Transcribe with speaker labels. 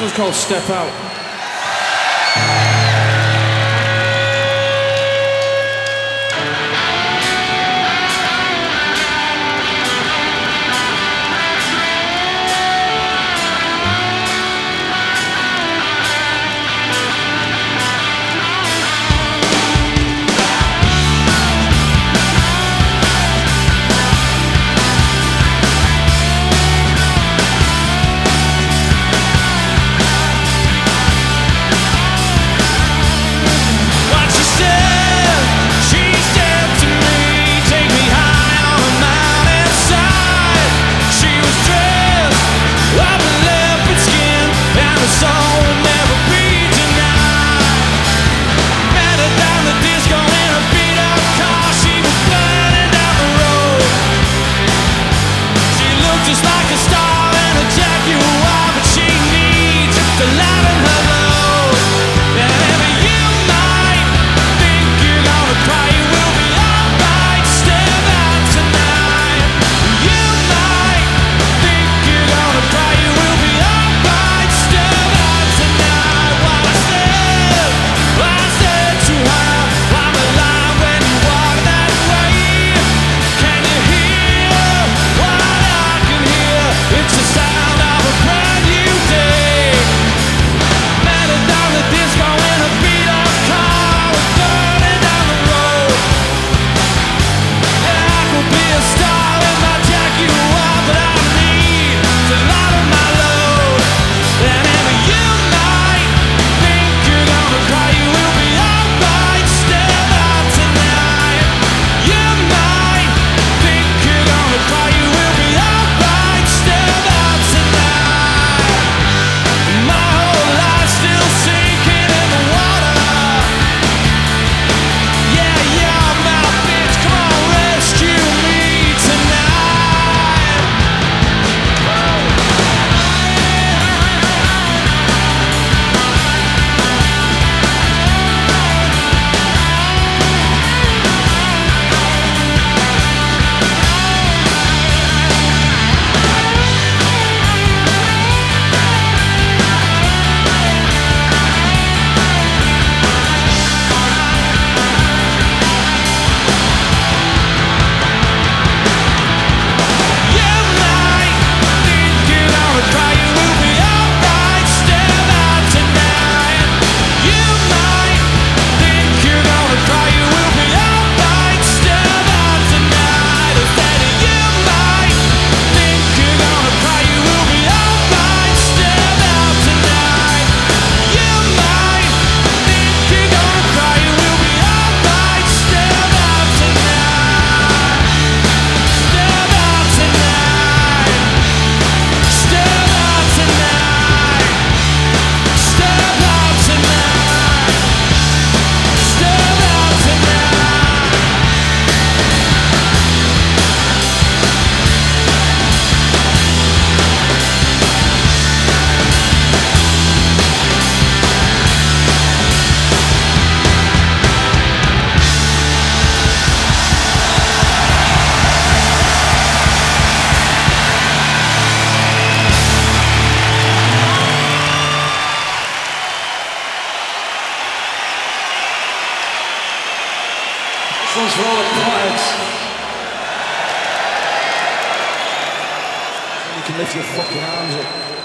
Speaker 1: This one's called Step Out. Please roll applause. You can lift your fucking arms up.